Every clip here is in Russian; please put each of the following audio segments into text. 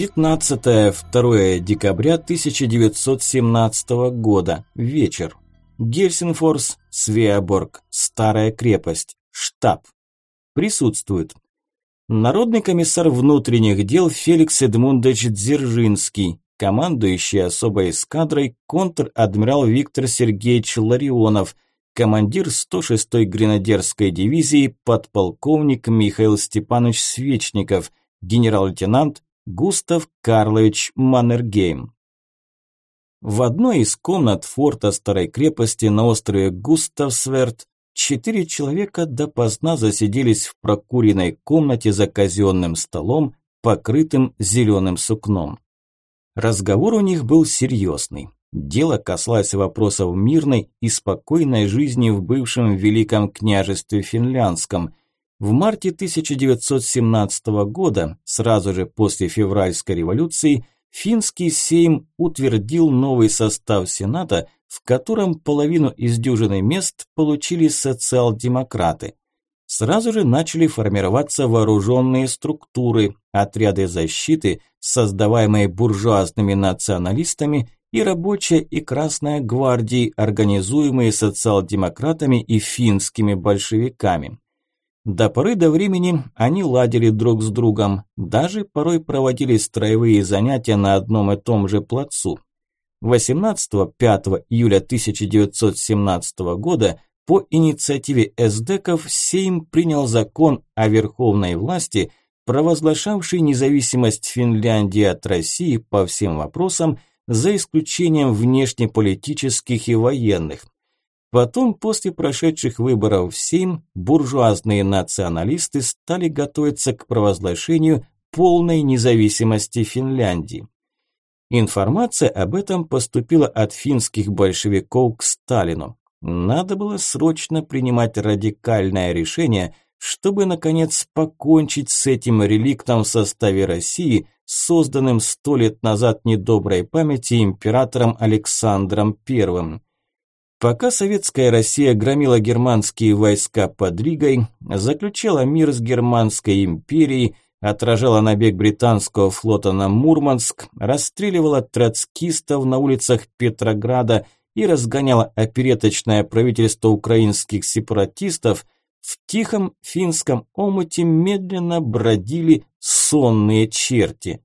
15-2 декабря 1917 года. Вечер. Гельсинфорс, Свеоборг, Старая крепость, штаб. Присутствуют. Народный комиссар внутренних дел Феликс Эдмундович Дзержинский, командующий особой эскадрой контр-адмирал Виктор Сергеевич Ларионов, командир 106-й гренадерской дивизии подполковник Михаил Степанович Свечников, генерал-лейтенант Густав Карлович Маннергейм. В одной из комнат форта старой крепости на острове Густавсверт четыре человека допоздна засиделись в прокуренной комнате за казенным столом, покрытым зеленым сукном. Разговор у них был серьезный. Дело касалось вопросов мирной и спокойной жизни в бывшем Великом княжестве Финляндском, в марте 1917 года, сразу же после февральской революции, финский сейм утвердил новый состав Сената, в котором половину из дюжины мест получили социал-демократы. Сразу же начали формироваться вооруженные структуры, отряды защиты, создаваемые буржуазными националистами и рабочая и красная гвардии, организуемые социал-демократами и финскими большевиками. До поры до времени они ладили друг с другом, даже порой проводили строевые занятия на одном и том же плацу. 18-5 июля 1917 года по инициативе эсдеков Сейм принял закон о верховной власти, провозглашавший независимость Финляндии от России по всем вопросам, за исключением внешнеполитических и военных – Потом, после прошедших выборов в Сейм, буржуазные националисты стали готовиться к провозглашению полной независимости Финляндии. Информация об этом поступила от финских большевиков к Сталину. Надо было срочно принимать радикальное решение, чтобы, наконец, покончить с этим реликтом в составе России, созданным сто лет назад недоброй памяти императором Александром Первым. Пока советская Россия громила германские войска под Ригой, заключала мир с Германской империей, отражала набег британского флота на Мурманск, расстреливала троцкистов на улицах Петрограда и разгоняла опереточное правительство украинских сепаратистов, в тихом финском омуте медленно бродили сонные черти.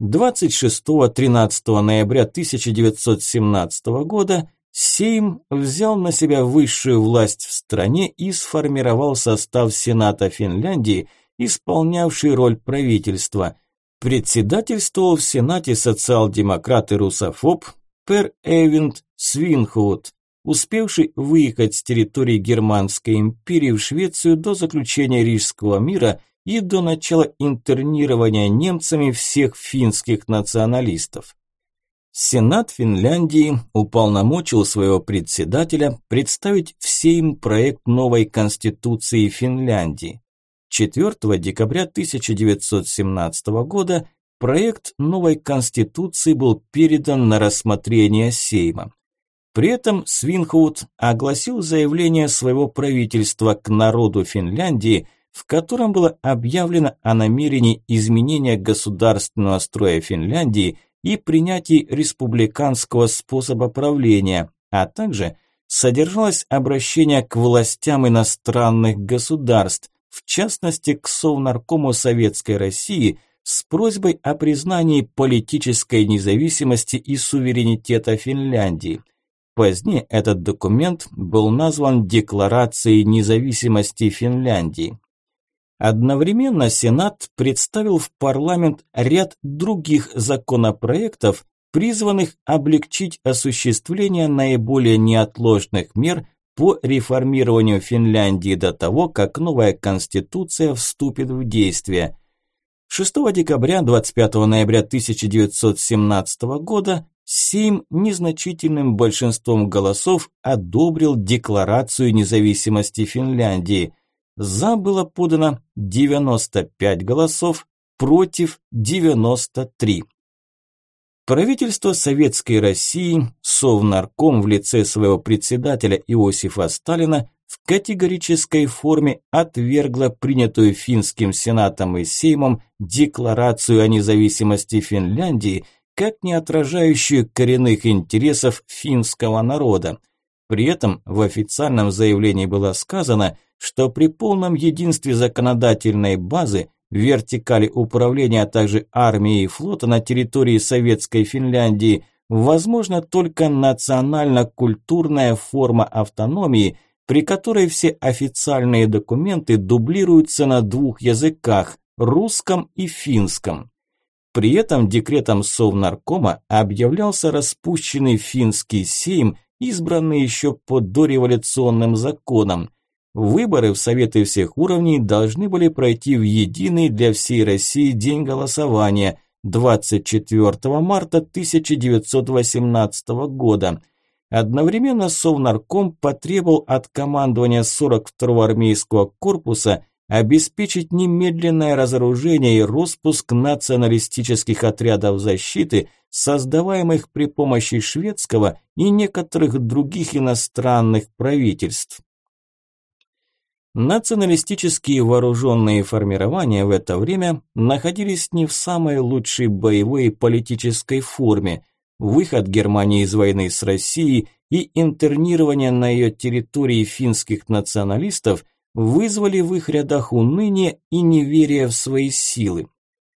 26-13 ноября 1917 года Сейм взял на себя высшую власть в стране и сформировал состав Сената Финляндии, исполнявший роль правительства. Председательствовал в Сенате социал-демократ и русофоб Пер Эвинд Свинхут, успевший выехать с территории Германской империи в Швецию до заключения Рижского мира и до начала интернирования немцами всех финских националистов. Сенат Финляндии уполномочил своего председателя представить в Сейм проект новой Конституции Финляндии. 4 декабря 1917 года проект новой Конституции был передан на рассмотрение Сейма. При этом Свинхут огласил заявление своего правительства к народу Финляндии, в котором было объявлено о намерении изменения государственного строя Финляндии – и принятии республиканского способа правления, а также содержалось обращение к властям иностранных государств, в частности к Совнаркому Советской России с просьбой о признании политической независимости и суверенитета Финляндии. Позднее этот документ был назван Декларацией независимости Финляндии. Одновременно Сенат представил в парламент ряд других законопроектов, призванных облегчить осуществление наиболее неотложных мер по реформированию Финляндии до того, как новая конституция вступит в действие. 6 декабря 25 ноября 1917 года Сейм незначительным большинством голосов одобрил Декларацию независимости Финляндии – за было подано 95 голосов, против 93. Правительство Советской России, Совнарком в лице своего председателя Иосифа Сталина в категорической форме отвергла принятую финским сенатом и сеймом декларацию о независимости Финляндии как не отражающую коренных интересов финского народа. При этом в официальном заявлении было сказано, что при полном единстве законодательной базы вертикали управления, а также армии и флота на территории Советской Финляндии возможно только национально-культурная форма автономии, при которой все официальные документы дублируются на двух языках – русском и финском. При этом декретом Совнаркома объявлялся распущенный финский сейм, избранный еще по дореволюционным законам. Выборы в Советы всех уровней должны были пройти в единый для всей России день голосования – 24 марта 1918 года. Одновременно Совнарком потребовал от командования 42-го армейского корпуса обеспечить немедленное разоружение и распуск националистических отрядов защиты, создаваемых при помощи шведского и некоторых других иностранных правительств. Националистические вооруженные формирования в это время находились не в самой лучшей боевой и политической форме. Выход Германии из войны с Россией и интернирование на ее территории финских националистов вызвали в их рядах уныние и неверие в свои силы.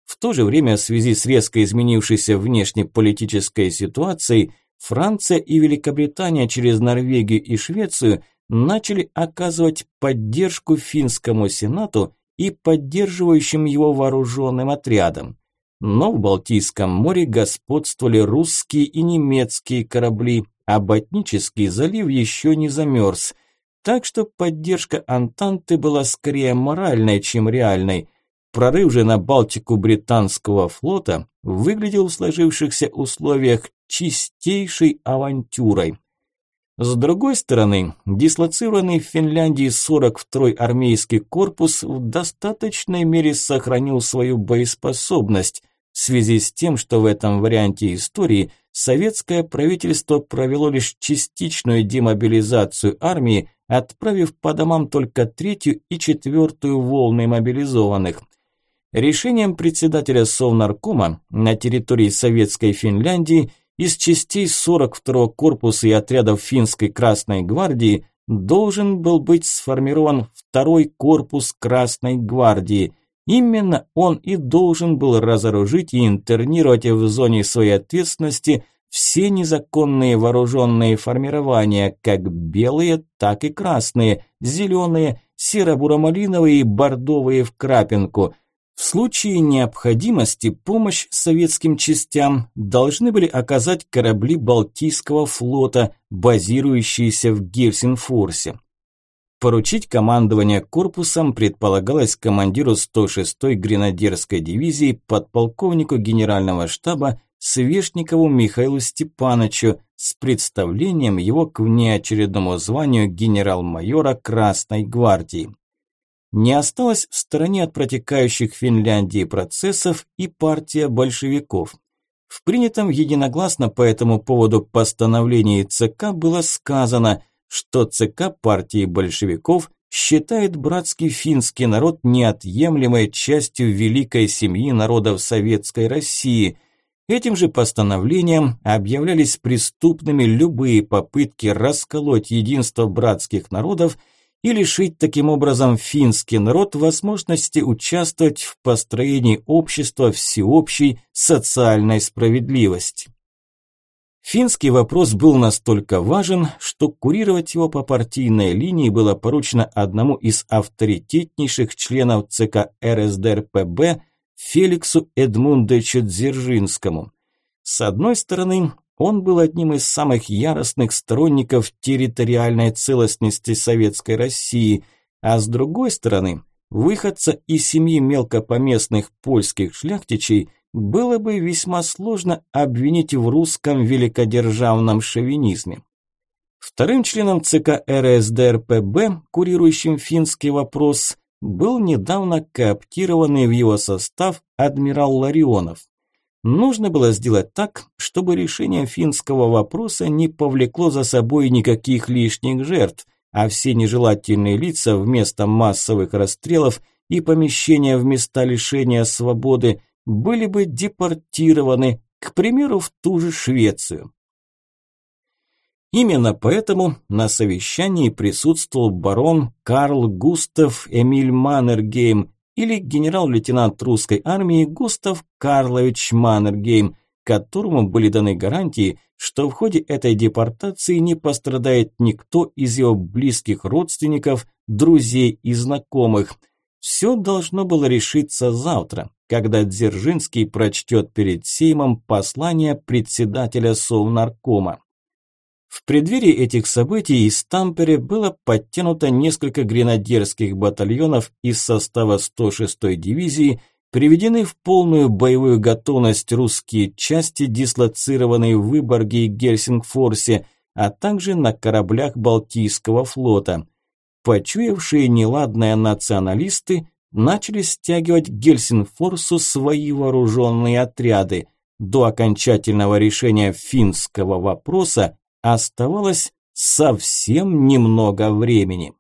В то же время в связи с резко изменившейся внешнеполитической ситуацией Франция и Великобритания через Норвегию и Швецию начали оказывать поддержку финскому сенату и поддерживающим его вооруженным отрядам. Но в Балтийском море господствовали русские и немецкие корабли, а Ботнический залив еще не замерз. Так что поддержка Антанты была скорее моральной, чем реальной. Прорыв же на Балтику британского флота выглядел в сложившихся условиях чистейшей авантюрой. С другой стороны, дислоцированный в Финляндии 42-й армейский корпус в достаточной мере сохранил свою боеспособность в связи с тем, что в этом варианте истории советское правительство провело лишь частичную демобилизацию армии, отправив по домам только третью и четвертую волны мобилизованных. Решением председателя Совнаркома на территории Советской Финляндии из частей 42-го корпуса и отрядов финской Красной гвардии должен был быть сформирован второй корпус Красной гвардии. Именно он и должен был разоружить и интернировать в зоне своей ответственности все незаконные вооруженные формирования, как белые, так и красные, зеленые, серо-буро-малиновые и бордовые в крапинку – в случае необходимости помощь советским частям должны были оказать корабли Балтийского флота, базирующиеся в Гельсинфорсе. Поручить командование корпусом предполагалось командиру 106-й гренадерской дивизии подполковнику генерального штаба Свешникову Михаилу Степановичу с представлением его к внеочередному званию генерал-майора Красной гвардии не осталась в стороне от протекающих в Финляндии процессов и партия большевиков. В принятом единогласно по этому поводу постановлении ЦК было сказано, что ЦК партии большевиков считает братский финский народ неотъемлемой частью великой семьи народов Советской России. Этим же постановлением объявлялись преступными любые попытки расколоть единство братских народов – и лишить таким образом финский народ возможности участвовать в построении общества всеобщей социальной справедливости. Финский вопрос был настолько важен, что курировать его по партийной линии было поручено одному из авторитетнейших членов ЦК РСДРПБ Феликсу Эдмундовичу Дзержинскому. С одной стороны, он был одним из самых яростных сторонников территориальной целостности Советской России, а с другой стороны, выходца из семьи мелкопоместных польских шляхтичей было бы весьма сложно обвинить в русском великодержавном шовинизме. Вторым членом ЦК РСДРПБ, курирующим финский вопрос, был недавно кооптированный в его состав адмирал Ларионов. Нужно было сделать так, чтобы решение финского вопроса не повлекло за собой никаких лишних жертв, а все нежелательные лица вместо массовых расстрелов и помещения в места лишения свободы были бы депортированы, к примеру, в ту же Швецию. Именно поэтому на совещании присутствовал барон Карл Густав Эмиль Маннергейм или генерал-лейтенант русской армии Густав Карлович Маннергейм, которому были даны гарантии, что в ходе этой депортации не пострадает никто из его близких родственников, друзей и знакомых. Все должно было решиться завтра, когда Дзержинский прочтет перед Сеймом послание председателя Совнаркома. В преддверии этих событий из Тампере было подтянуто несколько гренадерских батальонов из состава 106-й дивизии, приведены в полную боевую готовность русские части, дислоцированные в Выборге и Гельсингфорсе, а также на кораблях Балтийского флота. Почуявшие неладное националисты начали стягивать к Гельсингфорсу свои вооруженные отряды. До окончательного решения финского вопроса оставалось совсем немного времени.